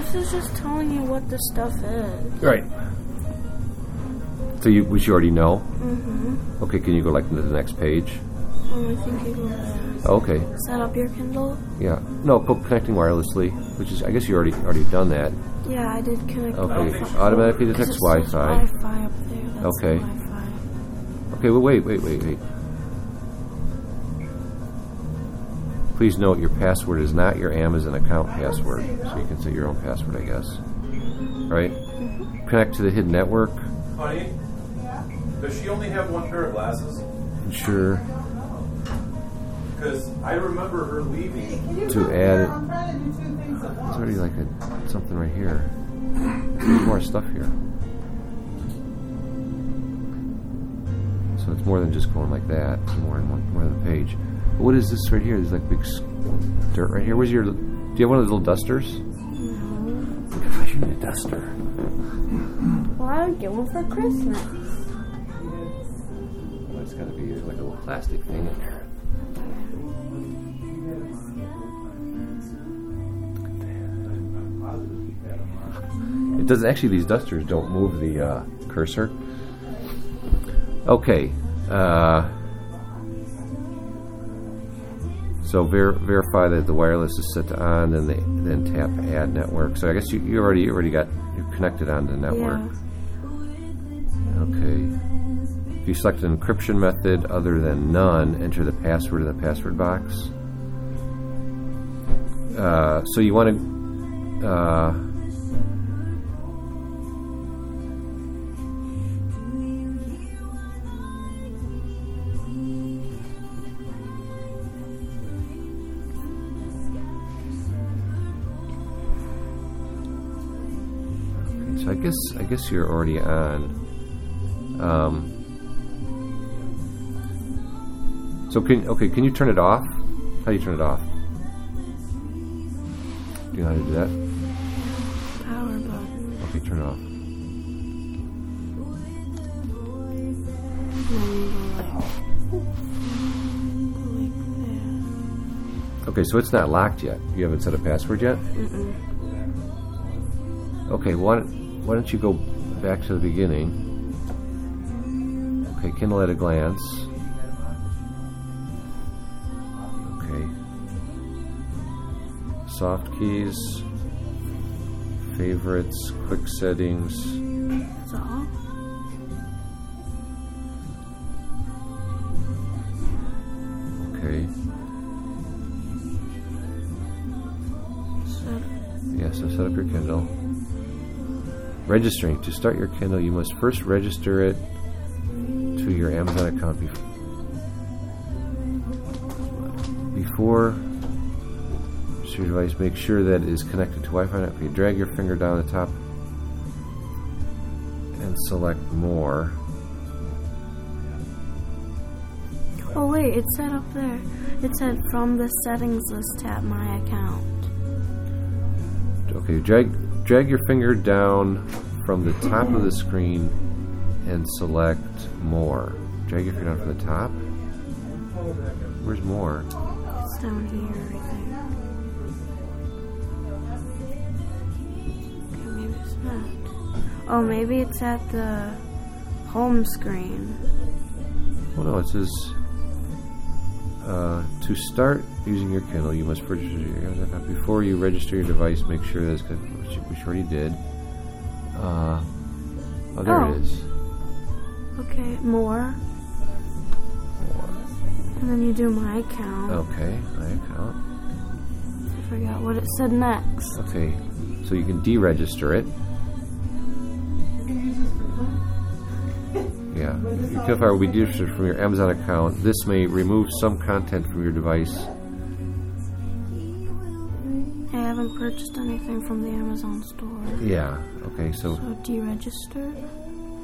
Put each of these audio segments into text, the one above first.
This is just telling you what the stuff is. Right. So you, which you already know. Mm-hmm. Okay, can you go like to the next page? Oh, I think you. Okay. Set up your Kindle. Yeah. No, connecting wirelessly, which is I guess you already already done that. Yeah, I did connect. Okay. Wi-Fi. Automatically detects Wi-Fi. Wi-Fi up there. That's Okay. Wi-Fi. Okay, well, wait, wait, wait, wait. Please note your password is not your Amazon account password, so you can set your own password, I guess. Right? Connect to the hidden network. Honey, does she only have one pair of glasses? Sure. Because I remember her leaving. to add it. There's already like a, something right here. There's more stuff here. So it's more than just going like that. It's more than one, more than a page. But what is this right here? There's like big dirt right here. Where's your? Do you have one of those little dusters? What if I should need a duster? Well, I would get one for Christmas. Well, it's got to be like a little plastic thing in there. It doesn't actually. These dusters don't move the uh, cursor. Okay. Uh, so ver- verify that the wireless is set to on, and then then tap Add Network. So I guess you, you already you already got you connected on the network. Yeah. Okay. If you select an encryption method other than none, enter the password in the password box. Uh, so you want to. Uh, I guess I guess you're already on. Um, so can okay? Can you turn it off? How do you turn it off? Do you know how to do that? Power button. Okay, turn it off. And then you go like, like Okay, so it's not locked yet. You haven't set a password yet. Mm-mm. Okay, don't, why don't you go back to the beginning? Okay, Kindle at a glance. Okay. Soft keys, favorites, quick settings. That's all. Okay. Set Yeah, so set up your Kindle. Registering. To start your Kindle, you must first register it to your Amazon account bef- before your device. Make sure that it is connected to Wi-Fi. If you drag your finger down the top and select More. Oh wait, it said up there. It said from the settings list tap my account. Okay, drag drag your finger down from the top of the screen and select More. Drag your finger down from the top. Where's More? It's down here, I think. Okay, maybe it's not. Oh, maybe it's at the home screen. Well, no, it says uh, to start using your Kindle, you must register your Before you register your device, make sure that it's good, which you already did. Uh, oh, there Oh. it is. Okay, more. And then you do my account. Okay, my account. I forgot what it said next. Okay, so you can deregister it. Yeah, your Fire will be deregistered from your Amazon account. This may remove some content from your device. Purchased anything from the Amazon store. Yeah. Okay, so So deregister.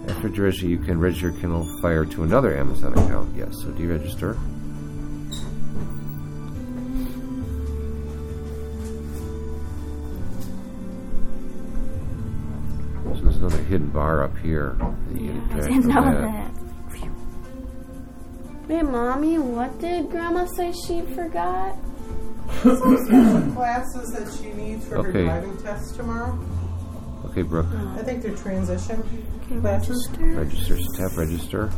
after deregister, you can register Kindle Fire to another Amazon account. Yes, so deregister. So there's another hidden bar up here. that you Yeah, can I drag didn't from know that. that. Wait, mommy, what did Grandma say she forgot? Some special classes that she needs for Okay. her driving test tomorrow. Okay, Brooke. I think they're transition Okay, classes. register. Register. Tap register.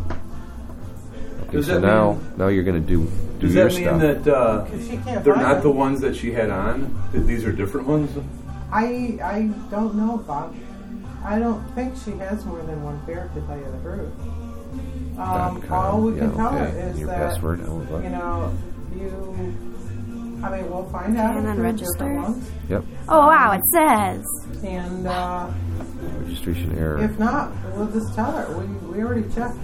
Okay, Does so now mean- now you're gonna do do Does your that mean stuff. that uh, she can't they're find not the ones that she had on? That these are different ones? I I don't know, Bob. I don't think she has more than one pair to tell you the truth. Um, all we can Yeah, tell okay. her is Your that password. I won't look. you know you. I mean, we'll find out And then register. Yep. Oh wow, it says. and uh, Registration error. if not, we'll just tell her. We we already checked.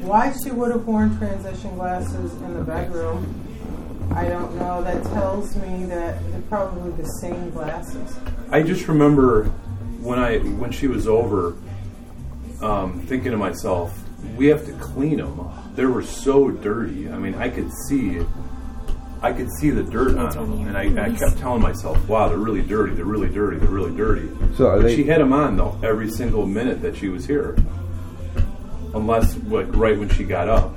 Why she would have worn transition glasses in the bedroom, I don't know. That tells me that they're probably the same glasses. I just remember when I when she was over, um, thinking to myself, we have to clean them. They were so dirty. I mean, I could see, I could see the dirt on them, and I, I kept telling myself, "Wow, they're really dirty. They're really dirty. They're really dirty." So are but they- she had them on though every single minute that she was here, unless like right when she got up.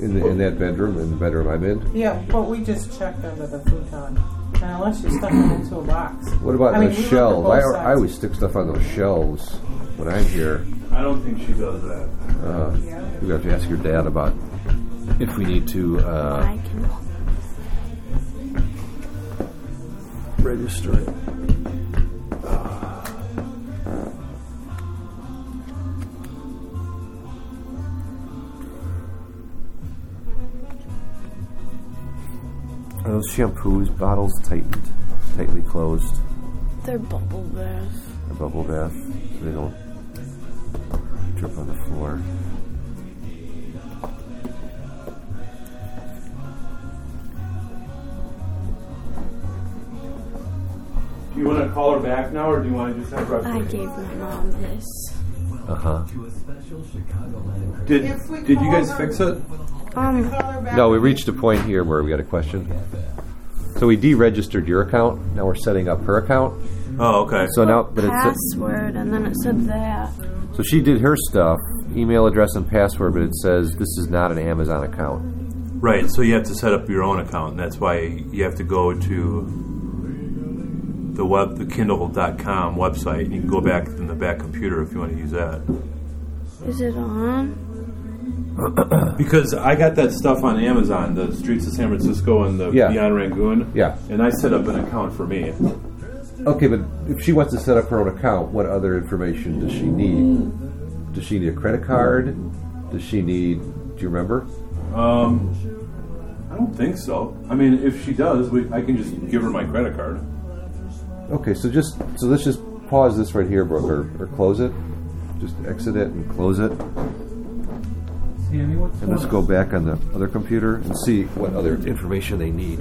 in the, in that bedroom, in the bedroom I'm in. Yeah, but we just checked under the futon. And unless you stuck them into a box. What about I mean, the we shelves? I. I always stick stuff on those shelves when I'm here. I don't think she does that. Uh, we have to ask your dad about if we need to uh, register it. Are those shampoos bottles tightened, tightly closed, They're bubble bath. a bubble bath, so they don't drip on the floor. Do you want to call her back now, or do you want to just have her? I gave my mom this. Uh huh. Did Did you guys fix it? Um, Call her back. No, we reached a point here where we got a question. So we deregistered your account. Now we're setting up her account. Oh, okay. So now, but it's password, and then it said that. so she did her stuff, email address and password, but it says this is not an Amazon account. Right, so you have to set up your own account, and that's why you have to go to the web, the Kindle.com website, and you can go back in the back computer if you want to use that. Is it on? Because I got that stuff on Amazon, the Streets of San Francisco and the Yeah. Beyond Rangoon. Yeah. And I set up an account for me. Okay, but if she wants to set up her own account, what other information does she need? Does she need a credit card? Does she need? Do you remember? Um, I don't think so. I mean, if she does, we, I can just give her my credit card. Okay, so just so let's just pause this right here, Brooke, or, or close it. Just exit it and close it, Sammy, what's and let's go back on the other computer and see what other information they need.